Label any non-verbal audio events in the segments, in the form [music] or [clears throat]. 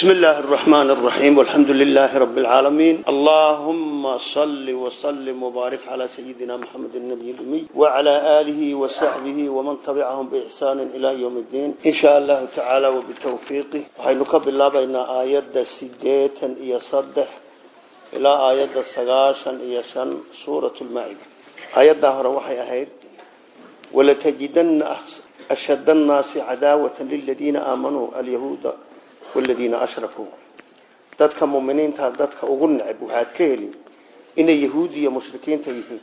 بسم الله الرحمن الرحيم والحمد لله رب العالمين اللهم صل وسلم وبارك على سيدنا محمد النبي الأمي وعلى آله وصحبه ومن تبعهم بإحسان إلى يوم الدين إن شاء الله تعالى وبتوفيقه وحينك بالله بين آيات سديتا يصدح إلى آيات سقاشا يشن سورة المائدة آيات دهر وحي أهيد ولتجدن أشد الناس عداوة للذين آمنوا اليهود waladiina ashrafuu dadka muminiinta dadka ugu neceb waxaad ka helin inay yahuud iyo mushrikiinta yihiin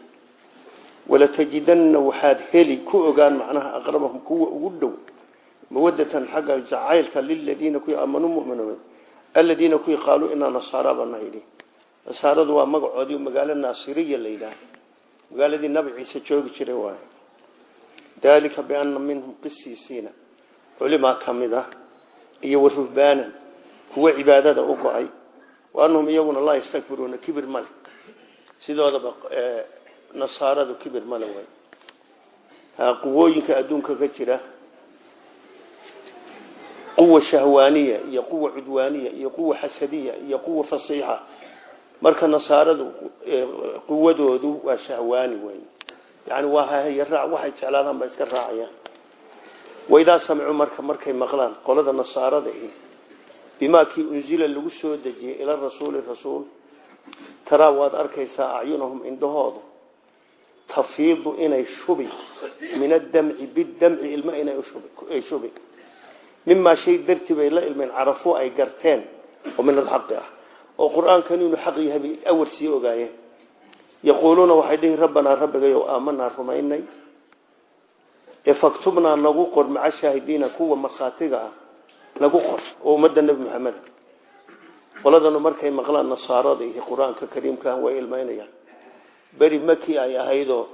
walatajidanna waxaad heli ku ogaan macnaha aqrabahum kuwa ugu dhow mawadatan xagga jacaylka liladiina kuwii aamanuu muminuumay aladiina kuwii qaaluu inaa nasaara baana yidhi nasaaradu waa magacoodii magaalo naasiriya la yidhaah magaaladii nabi ciise joogi jiray waayo dalika biana minhum qisiisiina culimaa ka mid ah iyo waruhbaanan kuwa cibaadada u go'ay. Wa anahum iyaguna laa yastakbiruuna kibir male sidoodaba nasaaradu kibir male way. Quwooyinka adduunka ka jira quwa shahwaaniya iyo quwa cudwaaniya iyo quwa xasadiya iyo quwa fasiixa marka nasaaradu quwadoodu waa shahwaani wey yani waa hahayaraac waxay jeclaadaan ba iska raacayaan waidaa samicuu marka markay maqlaan qolada nasaarada i bimaa kii unzila lagu soo dejiyey ila rasuuli rasuul taraa waad arkaysaa acyunahum indhahoodu tafiidu inay shubi min adamci bidamci ilmo inay shubi mimaa shay dartii bay la ilmeen carafuu ay garteen oo min alxaqi ah. Oo qur'aankan inuu xaq yahay bay awar sii ogaayeen. Yaquuluuna waxay dhihi rabbanaa rabbigayow aamanaa rumaynay faktubnaa nagu qor maca shaahidiina kuwa markhaatiga ah nagu qor oo ummadda nebi maxamed qoladanu markay maqlaan nasaarada iyo qur'aanka kariimka way ilmaynayaan. Beri maki ay ahaydoo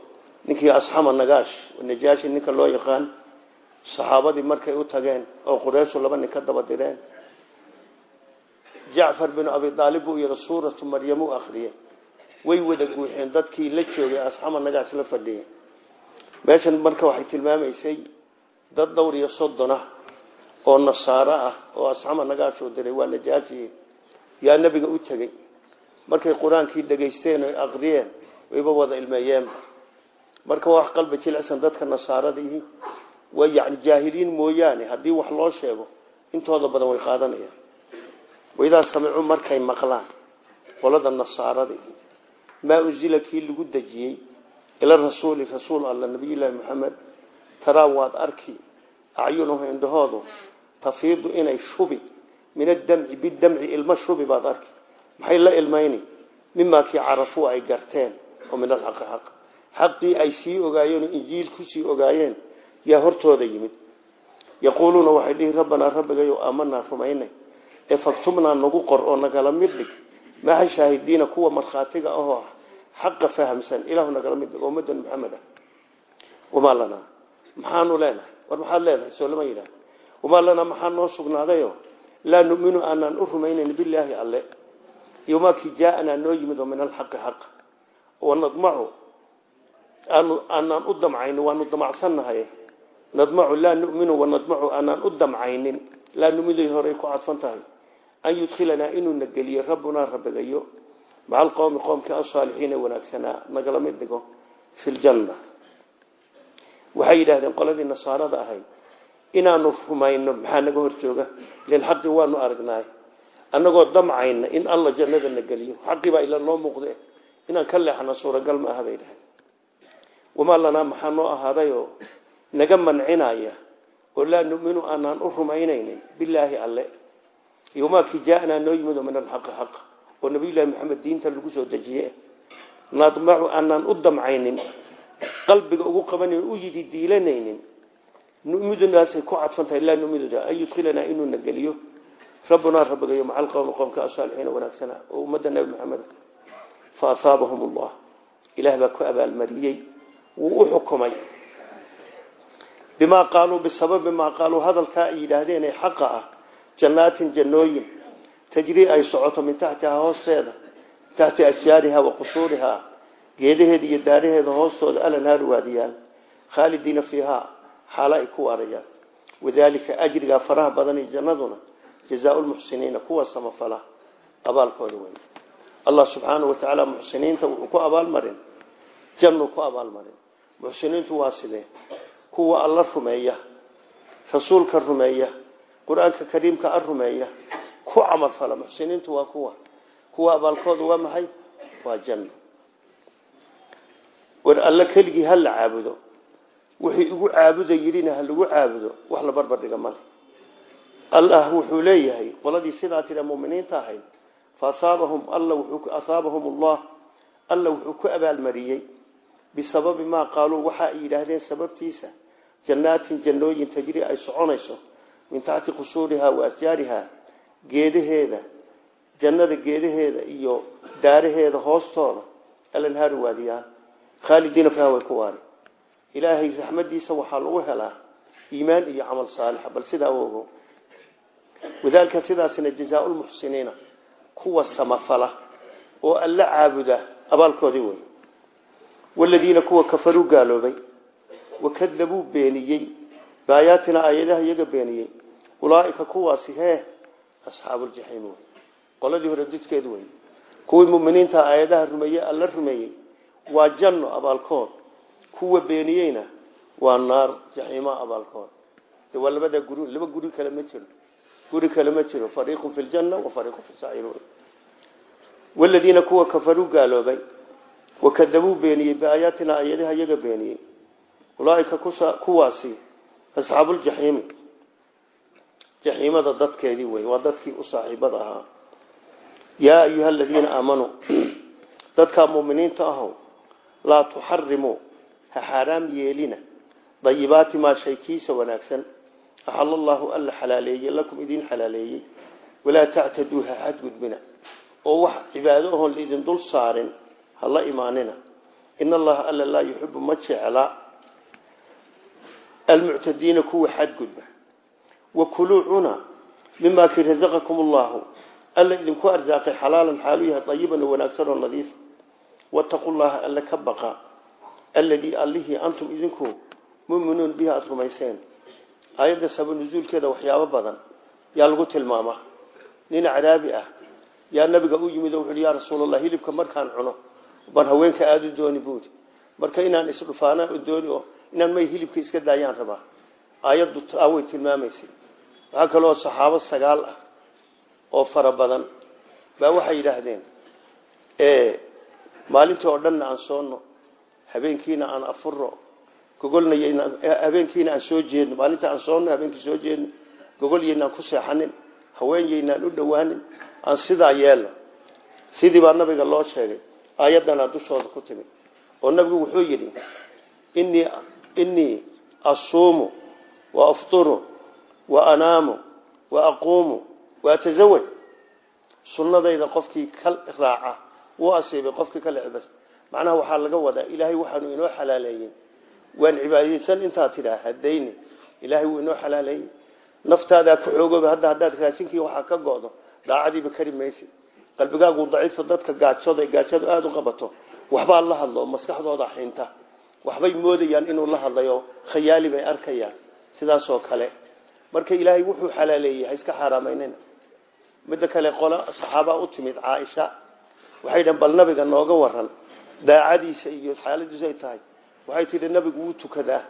ninkii asxama nagaash najaashi ninka loo yaqaan saxaabadii markay u tageen oo qureyshu laba nin ka daba direen jacfar binu abi aalib buu yidhi suuratu maryam u akriyey way wada guuxeen dadkii la joogay asxama nagaash la fadhiyay meeshan marka waxay tilmaamaysay dad dhowr iyo soddon ah oo nasaaro ah oo asxama nagaashoo diray waa najaashi yaa nebiga u tegey. Markay qur'aankii dhegaysteen aqriyeen wayba wada ilmeeyeen. Marka wax qalbi jilicsan dadka nasaarada ihi waa yani jaahiliin mooyaane haddii wax loo sheego intooda badan way qaadanayaan. Waidaa samicuu markay maqlaan qolada nasaarada ihi. Maa unzila kii lagu dejiyey ila rasuuli rasuul alla nabiyullaahi maxamed taraa waad arki acyunuhu indhahoodu tafiidu inay shubi min adamci bidamci ilmo shubi baad arki. Maxay la ilmayni? Mimaa kii carafuu ay garteen oo min alxaqi xaq xaqii ay sii ogaayeen oo injiil ku sii ogaayeen yaa hortooda yimid. Yaquuluuna waxay dhihi rabbanaa rabbigayo aamanaa rumaynay. Ee faktubnaa nagu qor oo nagala mid dhig. Maxa shaahidiina kuwa markhaatiga ahoo ah xaqa fahamsan ilahu nagala mid dhigo ummadan maxamed ah. Wamaa lanaa maxaanu leenahay. War maxaad leedahay soo lama yidhaah wamaa lanaa maxaa noo sugnaadayo laa numinu aanaan u rumaynayn bilaahi alle. Iyo maakii jaaanaa noo yimid oo min alxaqi xaqa wanadmacu aanaan u damcaynin waanu damacsannahay. Nadmacu laa numinu wanadmacu aanaan u damcaynin. Laa numiday horey tahay an yudkhilanaa inuuna geliyo rabbunaa maca alqowmi qoomkii asaalixiina wanaagsanaa nagala mid dhigo fi ljanna waxay yidhahdeen qoladii nasaarada ahayd inaanu rumayno maxaa naga hor jooga lilxaqi waanu aragnaay annagoo damcayna in alla jannada na geliyo. Xaqii baa ila noo muuqde. Inaan ka leexana suuragal ma aha bay dhahay wamaa lanaa maxaa noo ahaadayoo? Naga mancinaya oo laa numinu aanaan u rumaynaynin. Bilaahi alle. Yomaakii jaaanaa noo yimid oo nabiyullaahi maxamed diinta lagu soo dejiye nadmacu aanaan u damcaynin qalbiga ugu qabanan u yidi diilanaynin numidunaasay ku cadfan tahay laa numiduda an yudkhilanaa inuuna geliyo. Rabbunaa rabbigayo maca alqowmi qowmka asaalixiina wanaagsana oo ummadda nebi maxamed fa asaabahum allah ilaah baa ku abaalmariyey wuu u xukumay. Bimaa qaaluu bisababi maa qaaluu hadalkaa ay yidhaahdeen ee xaqa ah jannaatin jannooyin tajrii ay socoto min taxtihaa hoosteeda taxti ashyaariha wa qusuurihaa geedaheeda iyo daaraheeda hoostooda alanhaaru waadiyaan khaalidiina fiihaa xaalo ay ku waarayaan. Wadaalika ajrigaa faraha badan jannaduna jazaau lmuxsiniina kuwa samafala abaalkooda wey allah subxaanau watacaala muxsiniinta wuxuu ku abaalmarin jannu ku abaalmarin muxsiniintu waa sidee? Kuwa alla rumeeya rasuulka rumeeya qur'aanka kariimka a rumeeya ku camalfala muxsiniintu waa kuwa kuwa abaalkooda waa maxay? Waa janno. War alla keligii ha caabudo wixii igu caabuda yidhina ha lagu caabudo wax la barbar dhiga allah wuxuu leeyahay qoladii sidaa tira muminiinta ahayd faasaabahum asaabahum allah alla wuxuu ku abaalmariyey bisababi maa qaaluu waxa ay yidhaahdeen sababtiisa. Jannaatin jannooyin tajri ay soconayso min taxti qusuurihaa wa asjaarihaa geedaheeda jannada geedaheeda iyo daaraheeda hoostooda alanhaari waadiyaan khaalidiina fiha way ku waari. Ilaahay raxmadiisa waxaa lagu helaa iimaan iyo camal saalixa bal sidaa ogo wadaalika sidaasina jazaau lmuxsiniina kuwa samafala oo alla caabuda abaalkoodii wey waladiina kuwa kafaruu gaaloobay wakadabuu beeniyey. Baayaatina aayadaha iyaga beeniyey. Ulaaika kuwaasi hee asxaabuuljaxiim wey qoladii hore didkeed wey kuwii muminiinta aayadaha rumeeyey alla rumeeyey waa janno abaalkood. Kuwa beeniyeyna waa naar jaxiima abaalkood. De waa labadaa guri laba guri kale ma jiro. Guri kale ma jiro. Fariiqun fi ljanna wa fariiqun fi saciir waladiina kuwa kafaruu gaaloobay wakadabuu beeniyey biaayaatina aayadaha iyaga beeniyey jaxiimada dadkeedii wey waa dadkii u saaxiibada ahaa. Yaa ayuha aladiina aamanuu [clears throat] dadkaa muminiinta ahow laa tuxarimuu ha xaaraam yeelina dayibaati maa shay kiisa wanaagsan. Axal allaahu alla xalaaleeyey lakum idiin xalaaleeyey. Walaa tactaduu ha xadgudbina. Oo wax cibaado ohoon laidin dul saarin ha la imaanina. In allaha alla laa yuxibu ma jecla almuctadiina kuwa xadgudba wakuluu cuna mimaa kii rasaqakum allahu alla idinku arsaaqay xalaalan xaalu yahay ayiban oo wanaagsan oo nadiif wataqu llaha alla ka baqa alladii allihii antum idinku muminuun bihi aada rumayseen aayadda saba nusuulkeeda waxyaabo badan yaa lagu tilmaamaa nin caraabi ah yaa nabiga u yimid oo wuxuuhi yaa rasuulallah hilibka markaan cuno baan haweenka aada u dooni buudi marka inaan isdhufaanaan u dooni oo inaan may hilibka iska daayaan rabaa aayaddu waxaa kaloo saxaabo sagaal ah oo fara badan baa waxay yidhaahdeen maalintii oo dhanna aan soonno habeenkiina aan afuro gogolnay habeenkiina aan soo jeedno maalinta aan soonno habeenkii soo jeedno gogolyaynaan ku seexanin haweenyaynaan u dhowaanin aan sidaa yeelno. Sidii baa nabiga loo sheegay aayaddanaa dushooda ku timid oo nabigu wuxuu yidhi inii inii asuumu wa wa anaamu wa aquumu wa atasawaj sunnadayda qofkii ka raaca wuu asiibay qofkii ka lecbas macnaha waxaa laga wadaa ilaahay waxaanu inoo xalaaleeyey. Waan cibaadaysan intaa tidhaa hadayni ilaahay wuu inoo xalaaleeyey. Naftaadaa ku xoogooba hadda haddaad raashinkii waxaa ka go'do daacadiiba kari maysid. Qalbigaagu daciifo dadka gaajooda gaajadu aada u qabato. Waxbaa la hadlo oo maskaxdooda xinta waxbay moodayaan inuu la hadlayo khayaali bay arkayaan. Sidaasoo kale marka ilaahay wuxuu xalaaleeyey ha iska xaaraamaynina midda kale qolo saxaabaa u timid caaisha. Waxay bal nabiga nooga waran daacadiisa iyo xaaladiisu ay tahay. Waxay tidhi nabigu wuu tukadaa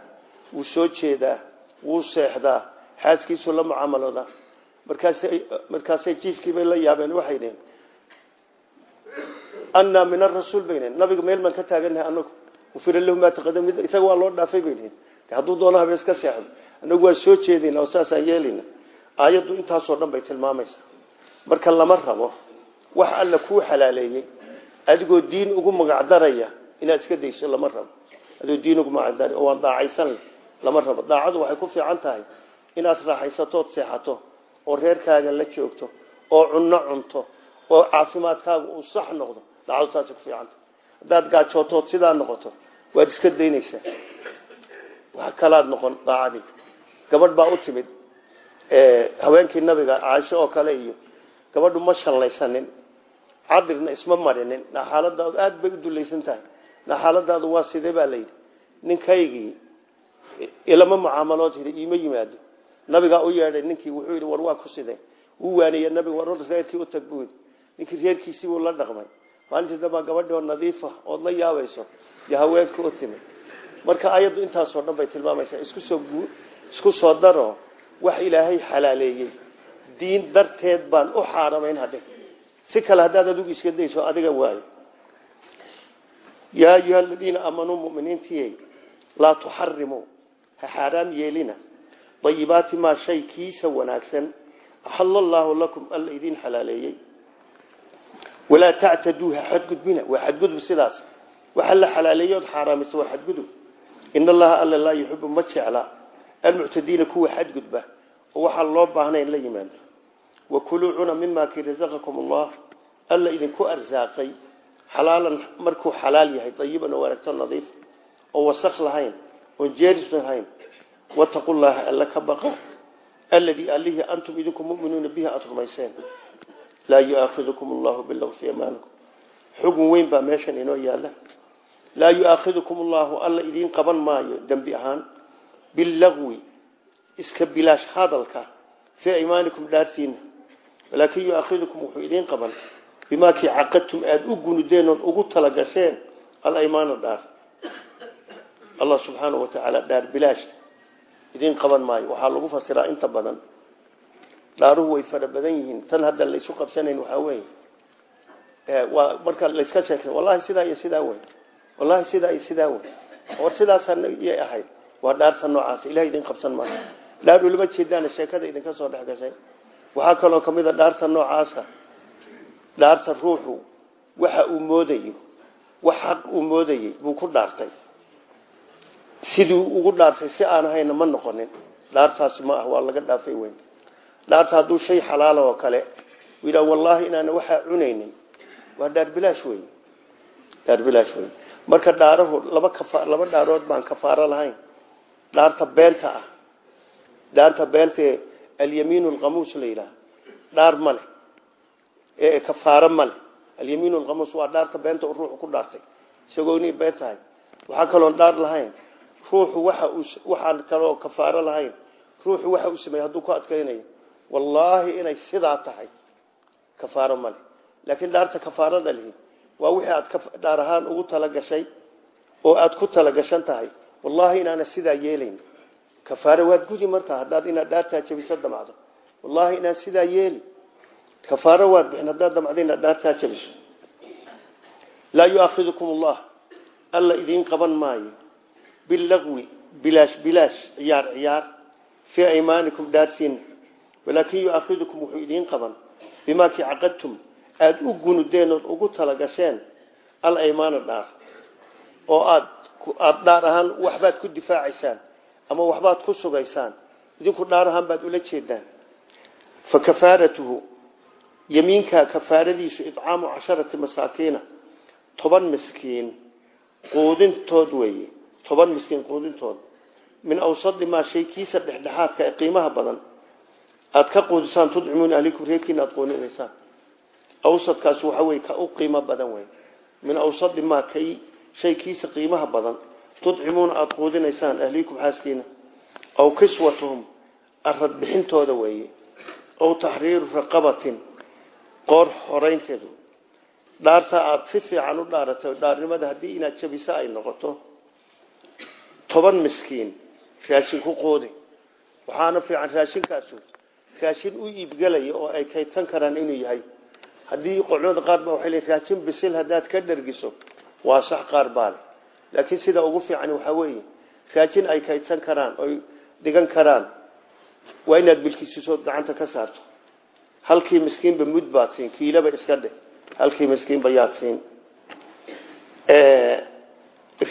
wuu soo jeedaa wuu seexdaa xaaskiisu la mucaamaloodaa markaasay jiifkiibay la yaabeen waxay dhaheen annaa min arasuul bay dhaheen nabiga meel baan ka taagannahay anagu ufira lahu maa taqadam isaga waa loo dhaafay bay dhaheen hadduu doono habeen iska seexdo anagu waan soo jeedayna oo saasaan yeelayna aayaddu intaasoo dhan bay tilmaamaysaa. Marka lama rabo wax alla kuu xalaaleeyey. Adigoo diin ugu magacdaraya inaad iska dayso lama rabo. Adigoo diin ugu magacdara oo waan daacaysan lama rabo. Daacadu waxay ku fiican tahay inaad raaxaysatood seexato oo reerkaaga la joogto oo cunno cunto oo caafimaadkaaga uu sax noqdo. Daacadu saasay ku fiican tahay. Haddaad gaajootood sidaa noqoto waad iska daynaysaa. Wax kalaad noqon daacadii gabadh baa u timid haweenkii nabiga caaisho oo kale iyo gabadhu ma shallaysanin cadirna isma marinin naxaaladaadu aada bay u dulaysan tahay naxaaladaadu waa sidee baa layidhi ninkaygii ilama mucaamalood hiri iima yimaado. Nabigaa u yeedhay ninkii wuxuu yidhi war waa ku sidee? Uu waaniye nabiga war reerkii u tag buudi ninkii reerkiisii buu la dhaqmay. Maalintii dambaa gabadhii oo nadiifa ood la yaabayso iyo haweenka u timid. Marka ayaddu intaasoo dhan bay tilmaamaysaa isku soo isku soo daro wax ilaahay xalaaleeyey. Diin darteed baan u xaaramayn hadhe si kale haddaad adigu iska dayso adiga waayo. Yaa ayuha aladiina aamanuu muminiintiy laa tuxarimuu ha xaaraam yeelina. Dayibaati maa shay kiisa wanaagsan. Allaahu lakum alla idiin xalaaleeyey. Walaa tactaduu ha xadgudbina. Waa xadgudub sidaas. Waxa la xalaaleeyey ood xaaraamisa waa xadgudub. In allaha alla laa yuxibu ma jecla almuctadiina kuwa xadgudba oo waxaan loo baahnayn la yimaado wakuluu cuna mima kii rasaqakum allah alla idinku arsaaqay xalaalan markuu xalaal yahay dayiban oo wanaagto nadiif oo wasaq lahayn oon jeeris lahayn wataqu llaha alla ka baqa alladii allihii antum idinku muminuuna bihi aada rumayseen laa yuaakhidukum allahu bilagwi fi amaanikum xugun weyn baa meeshan inoo yaalla laa yuaakhidukum allahu bilagwi iska bilaash hadalka fii aymaanikum dhaartiina walaakin yuaakhidukum wuxuu idiin qaban bimaa kii caqadtum aada u gunudeen ood ugu talagasheen alaymaana dhaar allah subxaanahu watacaala dhaar bilaashta idiin qaban maayo waxaa lagu fasiraa inta badan dhaaruhu way fara badan yihiin tan hadda laysu qabsanayn waxaa weeye waa marka layska sheekay wallahi sidaa iyo sidaa wey waa dhaarta noocaas ilahay idin qabsan maayo dhaar ulama jeedaana sheekada idinka soo dhex gashay. Waxaa kaloo ka mid a dhaarta ruuxu waxa uu moodayo wax xaq uu moodayey buu ku dhaartay. Sidii ugu dhaartay si aan ahayna ma noqonin. Dhaartaasi ma ah waa laga dhaafay weyn. Dhaarta hadduu shay xalaala oo kale u yidhaha wallaahi inaana waxaa cunaynin. Waa dhaar bilaash wey dhaar bilaash wey marka dhaarahu laba laba dhaarood baan kafaaro lahayn dhaarta beenta ah. Dhaarta beentae alyamiin alqamuus la yidhaha dhaar male ee kafaaro male alyamiin alqamuus waa dhaarta beenta uu ruuxu ku dhaartay. Isagoo inay been tahay. Waxaa lahayn. Ruuxu waxa uu waxaan kaloo kafaaro lahayn. Ruuxu waxa uu sameeyey hadduu ku adkaynayo wallaahi inay sidaa tahay. Kafaaro male laakiin dhaarta kafaarada lihi waa wixii aad dhaar ahaan ugu talagashay oo aad ku talagashan tahay wallaahi inaana sidaa yeelayn kafaaro waad gudi markaa haddaad inaad dhaartaa jabiso damacdo. Wallaahi inaan sidaa yeeli kafaaro waad bixin haddaad damacdo inaad dhaartaa jabiso. Laa yuaakhidukum allah. Alla idiin qaban maayo. Bilagwi bilaash bilaash ciyaar ciyaar. Fii aymaanikum dhaartiina walaakin yuaakhidukum wuxuu idiin qaban. Bimaa kii caqadtum aada u gunudeen ood ugu talagasheen alaymaana dhaar oo aad aada dhaar ahaan waxbaad ku difaacaysaan ama waxbaad ku sugaysaan. Idinku dhaar ahaan baad ula jeedaan. Fa kafaaratuhu yamiinkaa kafaaradiisu icaamu casharati masaakiina toban miskiin quudintood weeye. Toban miskiin quudintood. Min awsadi maa shay kiisa dhexdhexaadka ee qiimaha badan. Aada ka quudisaan tudcimuuna ahlikum reerkiina aada quudinaysaan awsadkaasi waxa wey ka u qiimo badan wey min awsadi maa kay shay kiisa qiimaha badan. Tudcimuuna aada quudinaysaan ahlikum xaaskiina. Aw kiswatuhum arad bixintooda weeye. Aw taxriiru raqabatin qoor horeynteedu dhaarta aada si fiican u dhaaratay dhaarnimada haddii inaad jabiso ay noqoto. Toban miskiin raashin ku qoodi waxaana fiican raashinkaasu raashin u iibgelaya oo ay kaydsan karaan inuu yahay. Haddii qolmada qaar ba waxay leeyihiin raashin bisil haddaad ka dhergiso waa sax qaar baale laakiin sida ugu fiican waxaa weeye raashin ay kaydsan karaan oy dhigan karaan waa inaad bilkisiisood gacanta ka saarto. Halkii miskiinba mud baad siin kiilaba iska dheh. Halkii miskiinba yaad siin.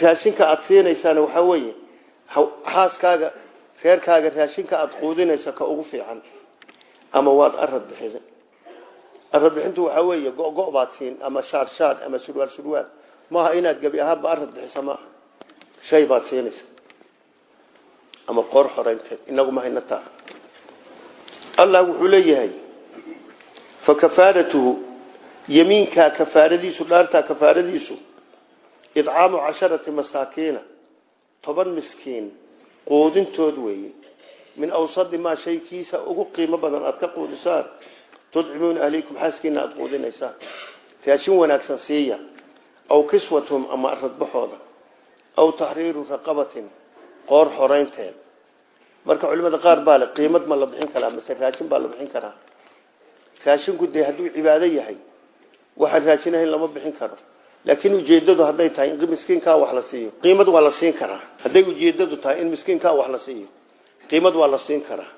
Raashinka aada siinaysaan waxaa weeye xaaskaaga reerkaaga raashinka aada quudinaysa ka ugu fiican. Ama waad arad bixisa. Arad bixintu waxaa weeye go-go baad siin ama shaar shaar ama surwaal surwaal maaha inaad gebi ahaanba arad bixisa maaha shay baad siinaysa ama qoor xoreynteed inagu ma hayna taa. Allah wuxuu leeyahay fa kafaaratuhu yamiinkaa kafaaradiisu dhaartaa kafaaradiisu idcaamu casharati masaakiina toban miskiin quudintood weeye. Min awsadi maa shay kiisa ugu qiimo badan aada ka quudisaan tudcimuuna ahlikum xaaskiina aw kiswatum ama radbaxooda aw taxriiru raqabatin qoor xoreynteed marka culimada qaar baa le qiimad ma la bixin karaa mase raashin baa la bixin karaa raashinku dee hadduu cibaado yahay waxaan raashinahayn lama bixin karo laakiin ujeedadu hadday tahay in miskiinkaa wax la siiyo qiimad waa la siin karaa hadday ujeedadu tahay in miskiinkaa wax la siiyo qiimad waa la siin karaa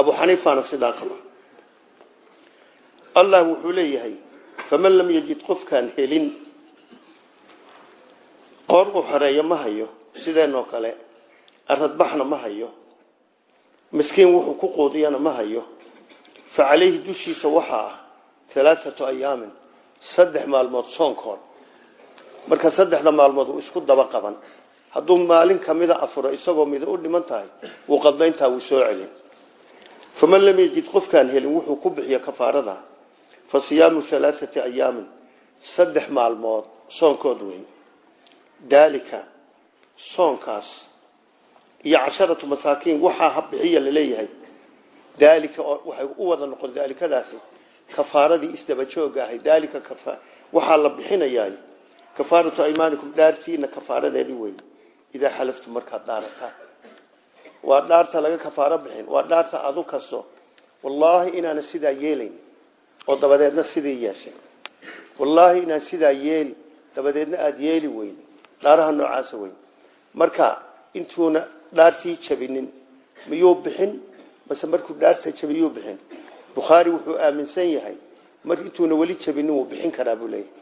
abu xaniifana sidaa qaba allah wuxuu leeyahay faman qoor uu xoreeyo ma hayo. Sideenoo kale aradbaxna ma hayo. Miskiin wuxuu ku quudiyana ma hayo. Fa calayhi dushiisa waxaa ah alaaatu ayaamin saddex maalmood soonkood marka saddexda maalmood uu isku daba qaban. Hadduu maalin kamida afuro isagoo mida u dhiman tahay wuu qadlayntaa wuu soo celin. Faman lam yajid qofkaan helin wuxuu ku bixiya kafaarada. Fa siyaamu alaaati ayaamin saddex maalmood soonkood wey daalika soonkaas iyo casharatu masaakiin waxaa habbixiya la leeyahay. Daalika waxay u wada noqon daalikadaasi kafaaradii isdabajooga ahay. Daalika waxaa la bixinayaa kafaaratu aymaanikum dhaartiina kafaaradeedii wey idaa xalaftu markaad dhaarataan waa dhaarta laga kafaaro bixin waa dhaarta adu kasto. Wallaahi inaana sidaa yeelayn oo dabadeedna sidii yeeshay. Wallaahi inaan sidaa yeeli dabadeedna aada yeeli weyn dhaaraha noocaasa weyn. Marka intuuna dhaartii jabinin miyuu bixin? Mase markuu dhaarta jabiyuu bixin. Bukhaari wuxuu aaminsan yahay mar intuuna weli jabinin wuu bixin karaa buu leeyahay.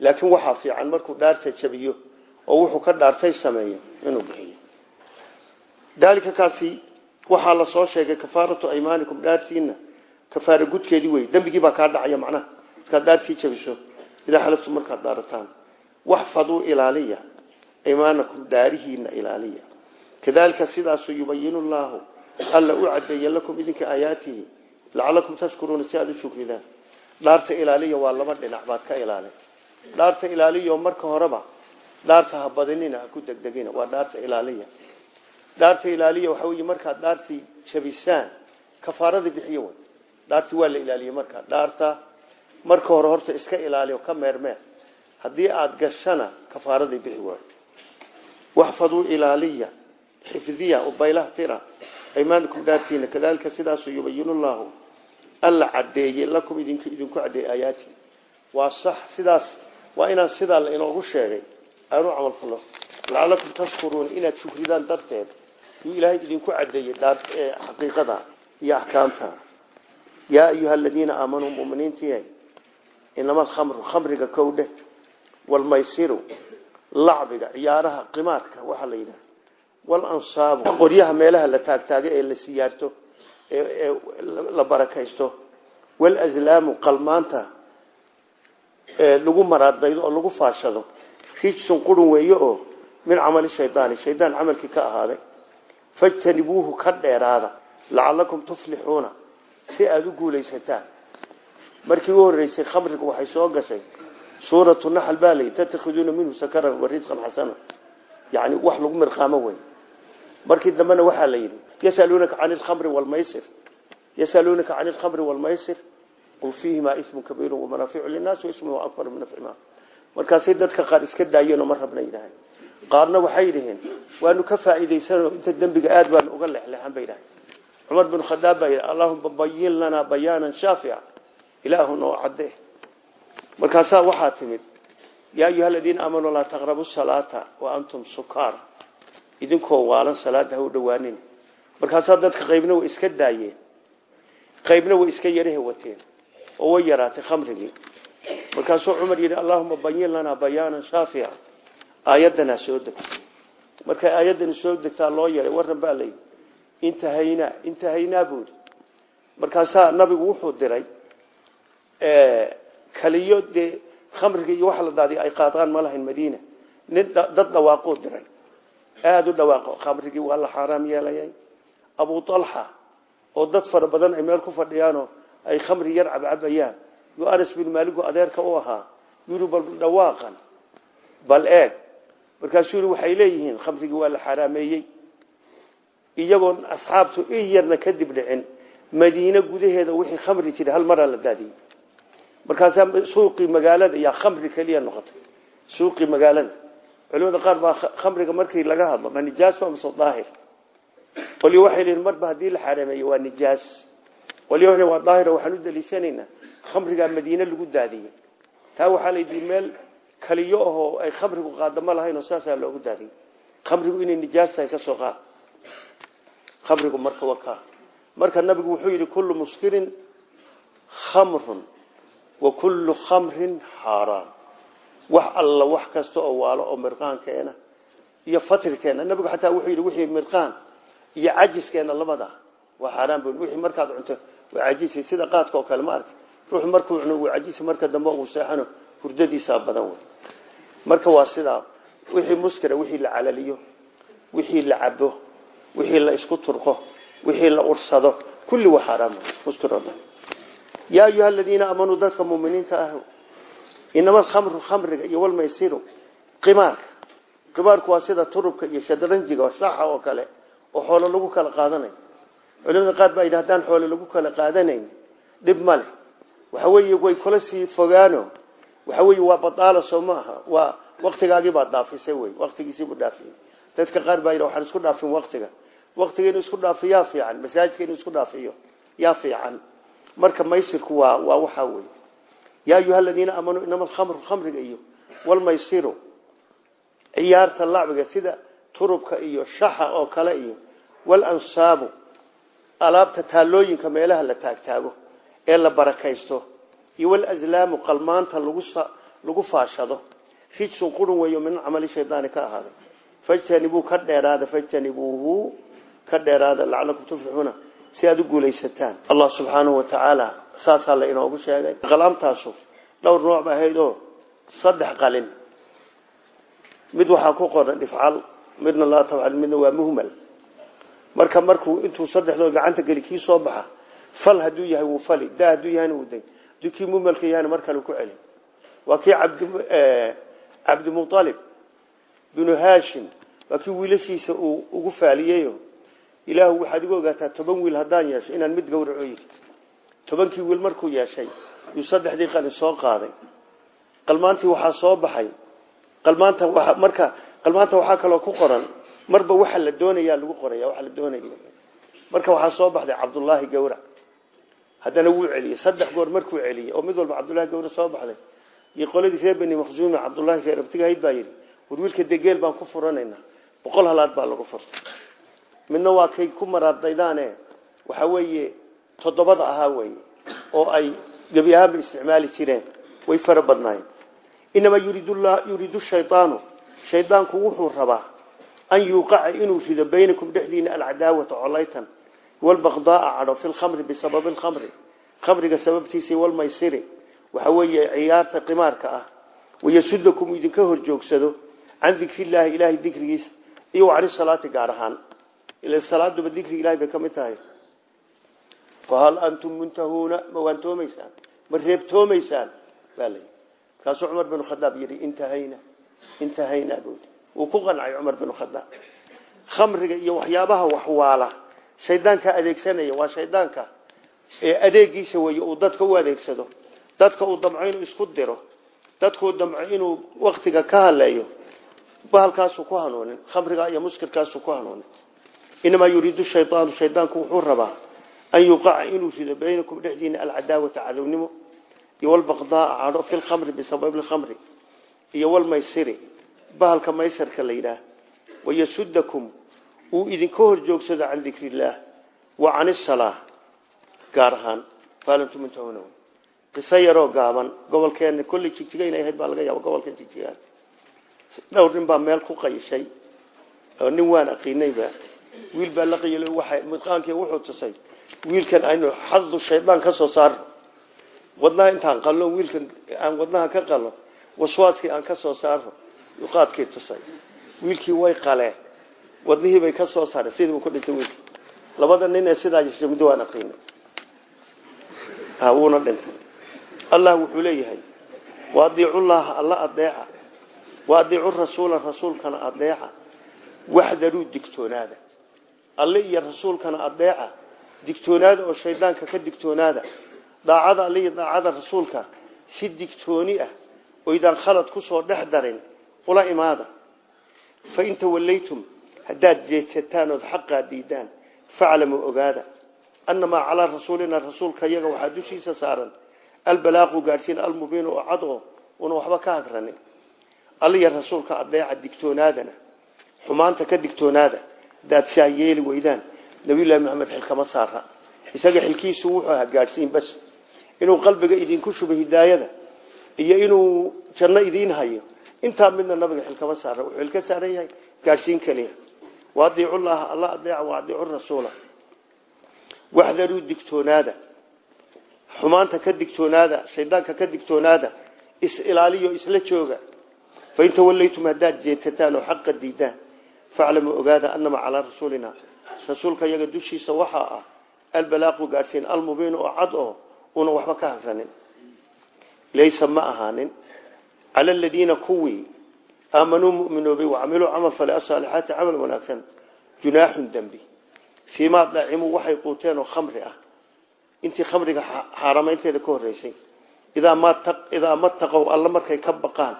Laakiin waxaa fiican markuu dhaarta jabiyo oo wuxuu ka dhaartay sameeyo inuu bixiyo. Daalika kaasi waxaa la soo sheegay kafaaratu aymaanikum dhaartiina kafaara gudkeedii wey dembigii baa kaa dhacaya macnaha. Markaad dhaartii jabiso idaa xalaftu markaad dhaarataan waxfaduu ilaaliya aymaanakum dhaarihiina ilaaliya. Kadalika sidaasu yubayinu llaahu alla u cadeeya lakum idinka aayaatihi lacalakum tashkuruuna si aada u shukridaan dhaarta ilaaliya waa laba dhinac baad ka ilaalin dhaarta ilaaliya marka horeba dhaarta ha badinina ha ku degdegina waa dhaarta ilaaliya. Dhaarta ilaaliya waxa wey markaad dhaartii jabisaan kafaaradii bixiyo wey dhaartii waa la ilaaliyey markaa dhaarta marka waxfaduu ilaaliya xifdiya ubaylaha tira aymaanikum dhaartiina kadalika sidaasu yubayinu llaahu alla cadeeye lakum idink idinku cadeeye aayaati waa sax sidaas waa inaan sidaa la inoogu sheegay aanu camal falo lacalakum tashkuruuna inaad shukridaan darteed yuu ilaahay idinku cadeeyey xaqiiqada iyo axkaamta yaa ayuha aladiina aamanuu muminiintii inama alkhamru khamriga kowdhe walmaysiru lacbiga ciyaaraha qimaarka waxaa la yidhaha walansaabu qoryaha meelaha la taagtaaga ee la siyaarto ee la barakaysto. Walazlaamu qalmaanta lagu maraadaydo oo lagu faashado. Rijsun qurun weeye oo min camali shaydaani shaydaan camalkii ka ahaaday. Fajtanibuuhu ka dheeraada lacalakum tuflixuuna si aada u guulaysataan. Markii suuratu naxl baa layi tatakhiduuna minhu sakaran wa risqan xasana. Yani wax lagu mirqaamo wey markii dambena waxaa la yidhi yasaluunaka can lkhamri wlmaysir yasaluunaka can lkhamri wlmaysir qul fiihimaa ismun kabiiru wamanaaficu linnaas waismuhu akbar min nafcimaa markaasay dadka qaar iska daayeenoo ma rabna yidhaaheen qaarna waxay yidhaheen waanu ka faa'iidaysanoo inta dembiga aad baanu uga lexleexan bay yidhaheen cumar bin khadaab baa yidhi allahuma bayin lanaa bayaanan shaafica ilaahu noo cadde markaasaa waxaa timid yaa ayuha aladiina aamanuu laa taqrabu salaata wa antum sukaar. Idinkoo waalan salaada ha u dhawaanin markaasaa dadka qaybna way iska daayeen. Qaybna way iska yarahe wateen. Oo way yaraatay khamrigii. Markaasuu cumar yidhi allahuma bayin lanaa bayaanan shaafica aayaddanaa soo degto markay aayaddani soo degtaa loo yeray waran baa layidhi intahaynaa intahaynaa buu yidhi. Markaasaa nabigu wuxuu diray kaliyo dee khamriga iyo waxa la daadiy ay qaadaan ma madiina. Nin dad dhawaaquu diray. Aada u dhawaaqo. Khamrigii waa la xaaraam yeelayay. Abu talxa oo dad fara badan ay meel ku fadhiyaanoo ay khamri yar cabcabayaan. Yu anas bin maaligu adeerka u ahaa. Yuri bal dhawaaqan. Bal eeg. Markaasuu yii waxay leeyihiin khamrigii waa la xaaraameeyey. Iyagoon asxaabtu i yarna kadib dhicin. Madiine gudaheeda wixii khamri jiray hal maraa la daadiyey markaasaa suuqii magaalada yaa khamri keliya noqotay. Suuqii magaalada. Culimada qaar baa khamriga markii laga hadlo ma nijaas ba mase daahir? Qolyo waxay leeyihiin marba haddii la xaarameeyo waa nijaas. Qolyo waxay waa daahir waxaan u daliishanaynaa khamrigaa madiine lagu daadiyey. Taa waxaa la yidhi meel kaliyo ahoo ay khamrigu qaadamo lahayn oo saasaa loogu daadiyey. Khamrigu inay nijaas tahay ka soo qaad. Khamrigu marka wakaa marka nabigu wuxuu yidhi kullu muskirin khamrun wa kullu khamrin xaaraan wax alla wax kasta oo waalo oo mirqaankeena iyo fatirkeena nabigu xataa wuxuu yidhi wixii mirqaan iyo cajiskeena labada waa xaaraan bu wixii markaad cunto waa cajisi sida qaadka oo kale ma arki ruuxu markuu cuno wuu cajisi marka dambe uu seexano hurdadiisaa badan wey marka waa sidaa wixii muskira wixii la calaliyo wixii la cabo wixii la isku turqo wixii la ursado kulli waa xaaraam muskir qimaarku waa sida turubka iyo shadranjiga shaxa oo kale oo xoolo lagu kala qaadanayo culimada qaar baa yidhi haddaan xoolo lagu kala qaadanayn dhib ma leh. Waxa weeye way kula sii fogaano. Waxa weeye waa badaala soo ma aha. Waa waktigaagii baad dhaafisay wey waktigiisiibuu dhaafiyey. Dadka qaar baa yidhi waxaan isku dhaafin waktiga waktiga inuu isku dhaafo yaa fiican masaajidka inuu isku dhaafiyo yaa fiican marka maysirku waa waa waxaa wey yaa ayuha aladiina aamanuu inama alkhamru khamriga iyo walmaysiru ciyaarta lacbiga sida turubka iyo shaxa oo kale iyo walansaabu alaabta taalooyinka meelaha la taagtaago ee la barakaysto iyo walazlaamu qalmaanta lagu lagu faashado. Rijsun qurun weeyo min camali shaydaani ka ahaaday fajtanibuu ka dheeraada fajtanibuuhu ka dheeraada lacalakum tuflixuuna si aada u guulaysataan. Allah subxaanahu wa tacaala saasaa la inoogu sheegay. Qalaamtaasu dhowr nooc ba ahayd oo saddex qalin. Mid waxaa ku qoran dhifcal midna laa tabcal midna waa muhmal. Marka markuu intuu saddexdood gacanta geli kii soo baxa fal hadduu yahay wuu fali da hadduu yahayna wuu day hadduu kii muhmalka yahayna mar kale ku celin. Waa kii cabdi cabdimualib binu haashim waa kii wiilashiisa uu ugu faaliyeyo ilaahu waxaad igu ogaataa toban wiil haddaan yeesho inaan mid gawraco yiri tobankii wiil markuu yeeshay yuu saddexdii qalin soo qaaday. Qalmaantii waxaa soo baxay. Qalmaanta waa marka qalmaanta waxaa kaloo ku qoran. Marba waxa la doonayaa lagu qoraya waxa la doonaya marka waxaa soo baxday cabdullaahi gawrac haddana wuu celiyey saddex goor markuu celiyey oo mid walba cabdullahi gawrac soo baxday. Iyo qoladii reer beni makhzuumi cabdullaahi reer abtigahayd baa yidhi war wiilka degeel baan ku furanaynaa. Boqol halaad baa lagu furtay midna waa kay ku maraardaydaane waxa weeye toddobada ahaa weye oo ay gebi ahaanba isticmaali jireen. Way fara badnaayeen. Inamaa yuriidu shaydaanu shaydaanku wuxuu rabaa an yuuqaca inuu rido baynakum dhexdiina alcadaawata colaytan walbaqdaaa cadho fi lkhamri bisababi lkhamri khamriga sababtiisa walmaysiri waxa weeye ciyaarta qimaarka ah. Wayasudakum idinka horjoogsado can dikriillaahi ilaahay dikrigiisa iyo cani salaati gaar ahaan ila salaaduba dikri ilahay bay ka mid tahay fahal antum muntahuuna ma waantoomaysaan ma reebtoomaysaan baa layi markaasuu cumar binu khadaab yidhi intahayna intahayna buudi wuu ku qancay cumar binu khadaab khamriga iyo waxyaabaha waxwaala shaydaanka adeegsanaya waa shaydaanka ee adeegiisa weeye uu dadka u adeegsado dadka uu damco inuu isku diro dadkuu damco inuu waktiga ka haleeyo bahalkaasuu ku hanuunin khamriga iyo muskirkaasuu ku hanuunin inamaa yuriidu shaydaanu shaydaanku wuxuu rabaa an yuqaca inuu rido baynakum dhexdiina alcadaawata cadownimo iyo walbaqdaaa cadho fi lkhamri bisababi lkhamri iyo walmaysiri bahalka maysarka la yidhaah wayasudakum uu idinka hor joogsado can dikri illaah wa can isalaa gaar ahaan faalantumuntahuuna qiso yaroo gaaban gobolkeena kolley jigjiga inay ahayd baa laga yaaba gobolka jigjigaan dhowr nin baa meel ku qayishay oo nin waan aqiinayba wiil baa la waxa midqaankii wuxuu tusay wiilkan aynu xadu shaydaan ka soo saarno. Wadnaha intaan qallo wiilkan aan wadnaha ka qallo waswaaskii aan ka soo saarno qaadkii tusay. Wiilkii way qaleen wadnihii bay ka soo saareen sidii uu ku dhintay wiilka labada nin ee sidaa yeeshay muddo waan aqiinay ha wuuna dhintay. Allah wuxuu leeyahay waadiicu llaha alla adeeca waadiicu rasuula rasuulkana adeeca waxdaruu digtoonaada alle iyo rasuulkana adeeca digtoonaada oo shaydaanka ka digtoonaada. Daacada alle iyo daacada rasuulka si digtooni ah oydaan khalad ku soo dhex darin ula imaada. Fa in tawallaytum haddaad jeedsataan ood xaqaa diidaan faclamuu ogaada. Annamaa calaa rasuulina rasuulka iyaga waxaa dushiisa saaran albalaaqu gaadhsiin almubiin oo cad oo una waxba ka hagranin alliya rasuulka adeeca digtoonaadana xumaanta ka digtoonaada hadaad saa yeeli weydaan. Nabiyullahi maxamed xil kama saara. Isaga xilkiisu wuxuu ahaa gaadhsiin bas. Inuu qalbiga idinku shubo hidaayada iyo inuu janno idiin hayo. Intaa midna nabiga xil kama saara. Wuxuu xil ka saaran yahay gaadhsiin keliya. Waadiicu llaha alla adeeca waadiicu rasuula. Waxdaruu digtoonaada. Xumaanta ka digtoonaada shaydaanka ka digtoonaada is-ilaaliyo isla jooga. Fain tawallaytum haddaad diidaan faclamuu ogaada annamaa calaa rasuulina rasuulka iyaga dushiisa waxaa ah albalaaqu gaadhsiin almubiin oo cad oo una waxba ka hagranin laysa ma ahaanin cala aladiina kuwii aamanuu muminoobay wacamiluu camal fale asaalixaati camal wanaagsan junaaxun dembi fiimaa dacimuu waxay quuteen oo khamri ah intii khamriga xaaramaynteeda ka horreysay idaa mataqow alla markay ka baqaan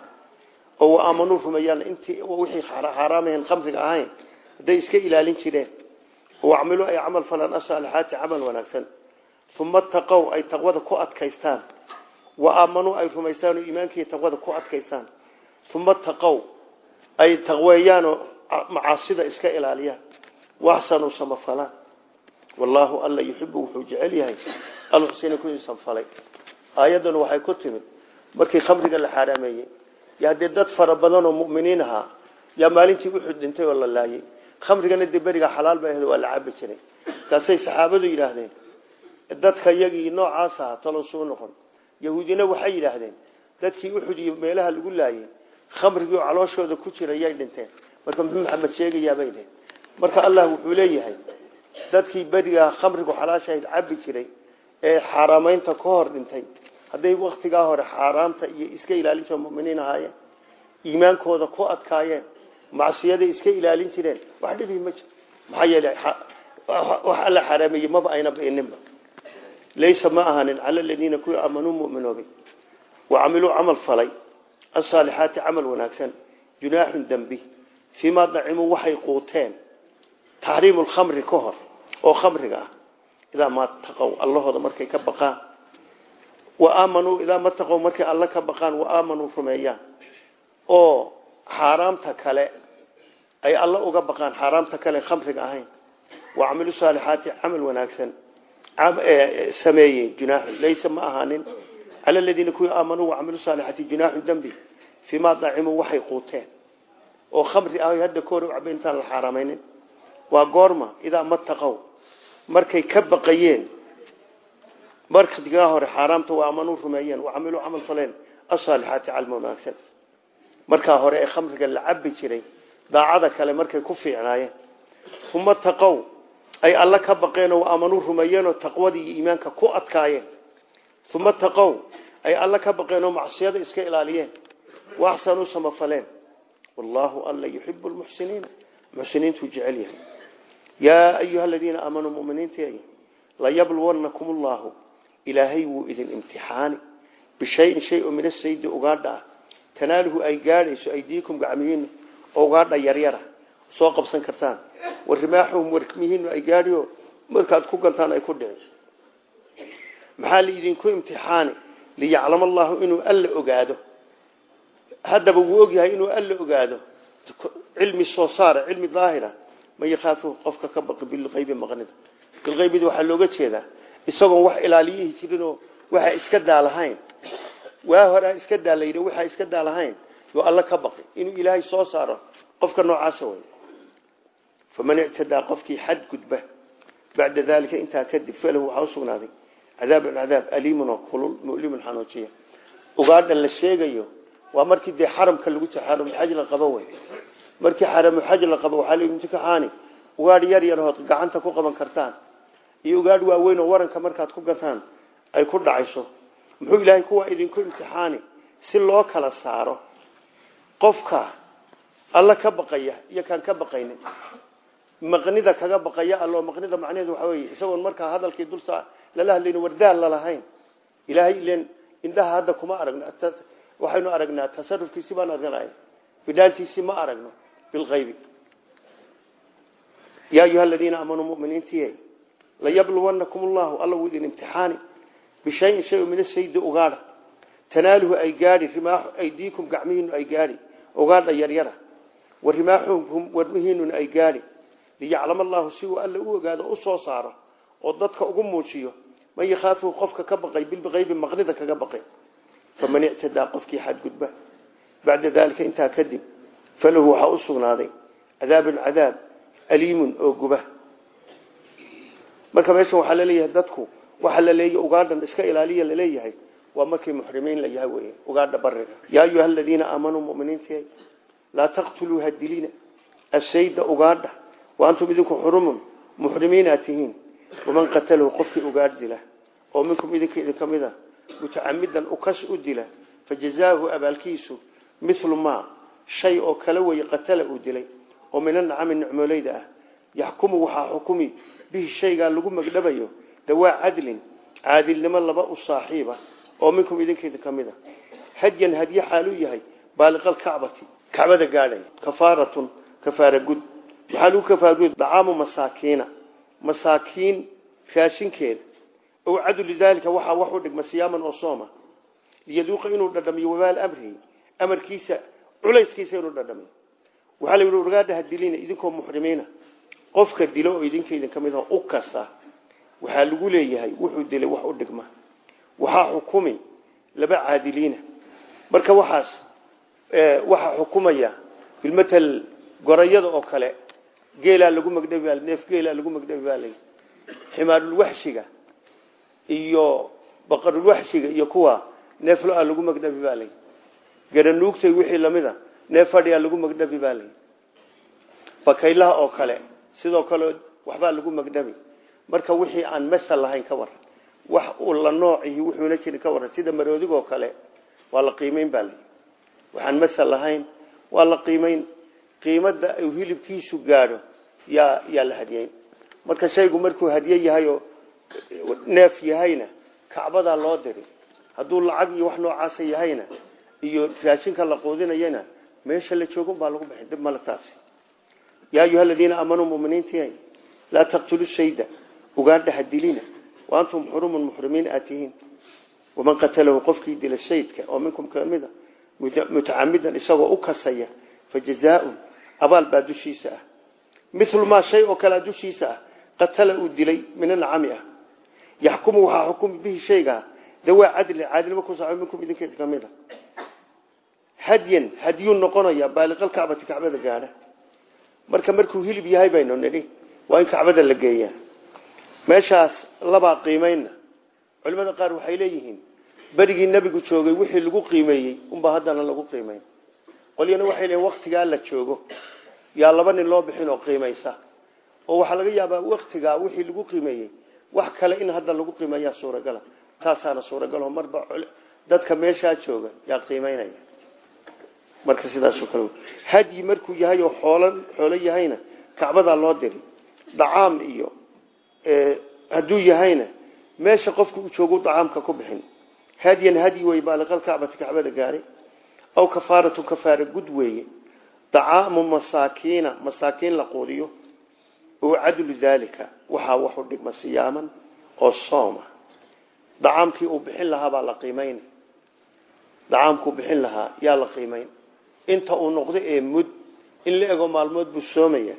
oo waaaamanuu rumeeyaan intii wixii xaaraamahan khamriga ahayn hadday iska ilaalin jireen. Wacmiluu ay camal falaan asaalixaati camal wanaagsan. Uma taqow ay taqwada ku adkaystaan. Wa aamanuu ay rumaystaan oo iimaankii taqwada ku adkaystaan. Uma taqow ay taqweeyaanoo macaasida iska ilaaliyaan. Waxsanuu samafalaan wallaahu alla yuxibu wuxuu jecel yahay alxusina kuwii samfalay aayaddan waxay ku timid. Markii khamriga la xaaraameeyey yaa dad fara badan oo mu'miniin ahaa yaa maalintii uxud dhintay oo la laayay khamrigana dee beriga xalaal ba ahayd waa la cabi jiray. Markaasay saxaabadu yidhaahdeen dadka iyagii noocaas ahaa talo suu noqon. Yahuudina waxay yidhaahdeen dadkii uxud iyo meelaha lagu laayay khamrigii oo calooshooda ku jira yay dhinteen. Marka muxuu maxamed sheegayaabay dhehen marka allah wuxuu leeyahay dadkii berigaa khamrigu xalaashahayd cabi jiray ee xaaraamaynta ka hor dhintay hadday waktigaa hore xaaraamta iyo iska ilaalin jireen muminiin ahaayeen iimaankooda ku adkaayeen macsiyaday iska ilaalin jireen wax dhibi ma yeelay wax alla xaraameeyey maba ayna beeninba. Laysa ma ahanin cala aladiina kuwii aamanuu muminoobay. Wacamiluu camal falay asaalixaati camal wanaagsan junaaxun dembi fiimaa dacimuu waxay quuteen taxriimu lkhamri ka oo khamriga ah. Idaa ma taqow allahooda markay ka baqaan waaamanuu idaa ma taqow markay alla ka baqaan waaamanuu rumeeyaan. Oo xaaraamta kale ay alla uga baqaan xaaraamta kale khamriga ahayn. Wacamilu saalixaati camal wanaagsan. Sameeyey junaaxun laysa ma ahaanin cala aladiina kuwii aamanuu wacamilu saalixaati junaaxun dembi fiimaa dacimuu waxay quuteen. Oo khamri ah hadda u cabay intaan la xaaraamaynin waa goorma idaa ma taqow markay ka baqayeen markadigaa hore xaaraamta waa amanuu rumeeyeen wacamiluu camal faleen asaalixaati calma wanaagsan. Markaa hore ee khamriga la cabi jiray daacada kale markay ku fiicnaayeen uma taqow ay alla ka baqeen oo aamanuu rumeeyeenoo taqwadii iyo iimaanka ku adkaayeen. Uma taqow ay alla ka baqeen oo macsiyada iska ilaaliyeen. Waaxsanuu samafaleen. Wallaahu alla yuxibu lmuxsiniina muxsiniintuu jecel yahay. Yaa ayuha aladiina aamanuu muminiinti layabluwannakum ullahu ilaahay wuu idin imtixaani. Bishayin shay oo min asaydi ugaadha ah tanaaluhu ay gaadhayso aydiikum gacmihiinu oo ugaadha yaryara soo qabsan kartaan. Wa rimaaxuhum warmihiinu ay gaadhiyo markaad ku gantaan ay ku dhici maxaa laidinku imtixaani? Liyaclama allahu inuu alla ogaado. Haddaba wuu ogyahay inuu alla ogaado. Cilmi soo saara cilmi daahira man yakhaafuhu qofka ka baqi bilqaybi maqnida. Bilqaybida waxaa looga jeedaa isagoon wax ilaaliyihi jirinoo waxaa iska daalahayn waa horaa iska daalayda waxaa iska daalahayn yoo alla ka baqi. Inuu ilaahay soo saaro qofka noocaasa way faman ictadaa qofkii xad gudba bacda daalika intaa kadib falahu waxaa usugnaaday cadaabun cadaab aliimun oo kulul mulimun xanuujiya ugaadha la sheegayo waa markii dee xaramka lagu jiro xaramuxaj la qabo wey markii xaramuxaj la qabo waxaa la imtixaani ugaadh yar yar hood gacanta ku qaban kartaan iyo ugaadh waaweyn oo waranka markaad ku gataan ay ku dhacayso. Muxuu ilaahay kuwa idinku imtixaani si loo kala saaro qofka alla ka baqaya iyo kaan ka baqaynin. Maqnida kaga baqaya allo maqnida macnaheedu waxa weeye isagoon markaa hadalkii dulsa lala hadlayn wardaal lalahayn ilaahay ileen indhaha hadda kuma aragno waxaynu aragnaa tasarufkiisi baan argnay bidhaantiisi ma aragno bilqaybi yaa ayuha aladiina aamanuu muminiintiye layabluwannakum allahu alla wuu idin imtixaani. Bishayin shay min asaydi ugaadha. Tanaaluhu ay gaadhi rimaaxu aydiikum gacmihiinu ay gaadhi. Ugaadha yaryara wa rimaaxukum warmihiinuna ay gaadhi. Liyaclama allahu si uu alla u ogaado u soo saaro oo dadka ugu muujiyo. Man yakhaafuhu qofka ka baqay bilbiqaybi maqnida kaga baqay. Faman ictadaa qofkii xadgudba bacda daalika intaa kadib falahu waxaa u sugnaaday. Cadaabun cadaab aliimun oo guba marka meesha waxaa la leeyahay dadku waxaa laleeya ugaadhan iska ilaaliya la leeyahay waa markii muxrimiin la yahay wey ugaadha bariga yaa ayuha aladiina aamanuu muminiinti laa taqtuluu hadilina asayda ugaadha wa antum idinku xurumun muxrimiina tihiin. Waman qatalahu qofkii ugaadh dila oo minkum idinka idin ka mid a mutacamidan ukas u dila fajazaahu abaalkiisu milu maa shay oo kala weye qatala uu dilay oo min anacami nicmooleyda ah. Yaxkumu waxaa xukumi bihi shaygaa lagu magdhabayo dawaa cadlin caadilnimo laba u saaxiiba oo minkum idinka idin ka mid a. Hadyan hadye xaaluu yahay baaliqal kacbati kacbada gaadhay kafaaratun kafaara gud. Waxaa lagu kafaara gud dacaamu masaakiina. Masaakiin raashinkeeda ow cadu lidaalika waxaa wax u dhigma siyaaman oo sooma. Liyaduuqa inuu dhadhamiyo wabaal amrihi amarkiisa culayskiisa inuu dhadhamiyo. Waxaa la yidhi urgaadhaha dilina idinkoo qofka dilo oo idinka idin ka mid ah u kasta waxaa lagu leeyahay wuxuu dilay wax u dhigma waxaa xukumi laba caadiliina. Marka waxaas waxaa xukumaya bilmatal gorayada oo kale geelaa lagu magdhabi neef geelaa lagu magdhabi baa lay ximaarulwaxshiga iyo baqarulwaxshiga iyo kuwa neef lo'a lagu magdhabi baa garanuugtay wixii la mid a neef lagu magdhabi baa oo kale sidoo kale waxbaa lagu magdhabi marka wixii aan masal lahayn ka waran wax uu la noocihi wuxuuna jirin ka waran sida maroodigoo kale waa la qiimeyn baa waxaan masal lahayn waa la qiimeyn. Qiimada uu hilibkiisu gaadho yaa yaa la hadiyeyn. Marka shaygu markuu hadiye yahay oo neef yahayna kacbadaa loo diri. Hadduu lacag iyo wax noocaasa yahayna iyo raashinka la quudinayana meesha la joogun baa lagu bixin dib male taasi yaa ayuha aladiina aamanuu muminiinti laa taqtulu shayda ugaadha hadilina wa antum xurumun muxrimiin aad tihiin waman qatalahu qofkii dila shaydka oo minkum kamida mutacamidan isagoo u kasaya fajazaaun abaal baa dushiisa ah. Milu maa shay oo kalea dushiisa ah qatala uu dilay min anacami ah. Yaxkumu waxaa xukumi bihi shaygaa dawaa cadlin caadilnimo ku saco minkum marka markuu hilib yahay baynu nidhi waa in kacbada la geeyaa. Meeshaas labaa qiimeynna culimada qaar waxay leeyihiin berigii nebigu joogay wixii lagu qiimeeyey unbaa haddana lagu qiimeyn. Qolyana waxay leeyiin waktigaa la joogo. Yaa laba nin loo bixin oo qiimaysa. Oo waxaa laga yaabaa waktigaa wixii lagu qiimeeyey wax kale in hadda lagu qiimeeyaa suuragala. Taasaana suuragal marba dadka meeshaa jooga yaa qiimeynaya marka sidaasoo kale hadyi markuu yahay oo xoolo xoolo yahayna kacbadaa loo diri dacaam iyo hadduu yahayna meesha qofka uu joogu dacaamka ku bixin. Hadyan hadyi wey baaliqalkacbati kacbada gaaray aw kafaaratu kafaara gud weeye dacaamu masaakiina masaakiin la quudiyo oo cadlu daalika waxaa waxu dhigma siyaaman oo sooma dacaamkii uu bixin lahaa la qiimeyn dacaamkuu bixin lahaa yaa la qiimeyn inta uu noqdo ee mud in la ego maalmood buu soomaya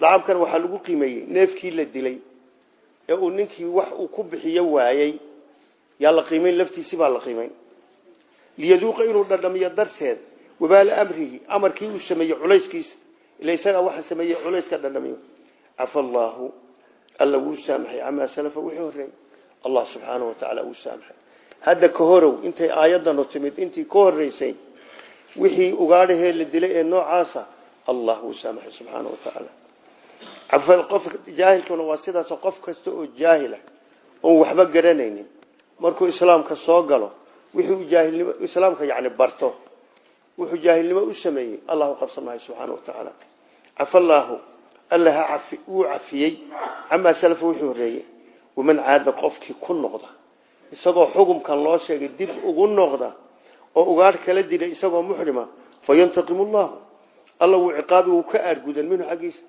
dacaamkan waxaa lagu qiimeeyey neefkii la dilay ee uu ninkii wax uu ku bixiyo waayey yaa la qiimeyn laftiisi baa la qiimeyn. Liyaduuqa inuu dhadhamiyo darteed wabaala amrihi amarkii uu sameeyey culayskiisa ila isagaa waxa sameeyey culayska dhadhamiyo. Cafa allaahu alla wuu salafa wixii horreeyey allah subxaanahu watacaala wuu saamaxay hadda ka horow intay aayadanu timid intii ka wixii ugaadhahee la dilay ee noocaasa allah wuu saamaxay subxaanahu watacaala qof jaahilkuna waa sidaas qof kasta oo jaahila oon waxba garanaynin. Markuu islaamka soo galo wixii jaahilnimo islaamka yani barto. Wuxuu jaahilnimo u sameeyey allahu qabsamahay subxaana watacaala cafa allaahu alla ha cafi uu cafiyey camaa salafa waman caada qofkii ku noqda. Isagoo xukumkan loo sheegay dib ugu noqda oo ugaadh kala dila isagoo muxrima fayantaqimu llahu alla wuu ciqaabi ka aargudan minhu xaggiisa.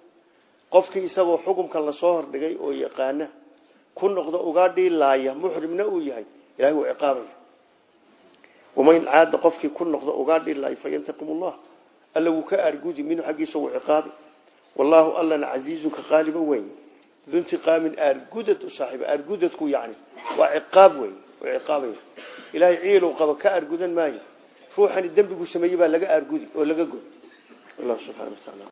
Qofkii isagoo xukumkan la soo hordhigay oo yaqaana ku noqda ugaadhii laaya muxrimna uu yahay. Ilahay wuu ciqaabaya waman caada qofkii ku noqda ugaadhii laaya fayantaqimu llah alla ka aargudi minhu xaggiisa wuu ciqaabi. Wallaahu allana casiizun ka qaaliba weyn. Duntiqaamin aargudad u saaxiiba aargudadku yani waa ciqaab wey waa ciqaabaya ilaahay ciilow qaba ka aargudan maayo. Ruuxani dembigu sameeyey baa laga aargudi oo laga god allah subxana wa tacaala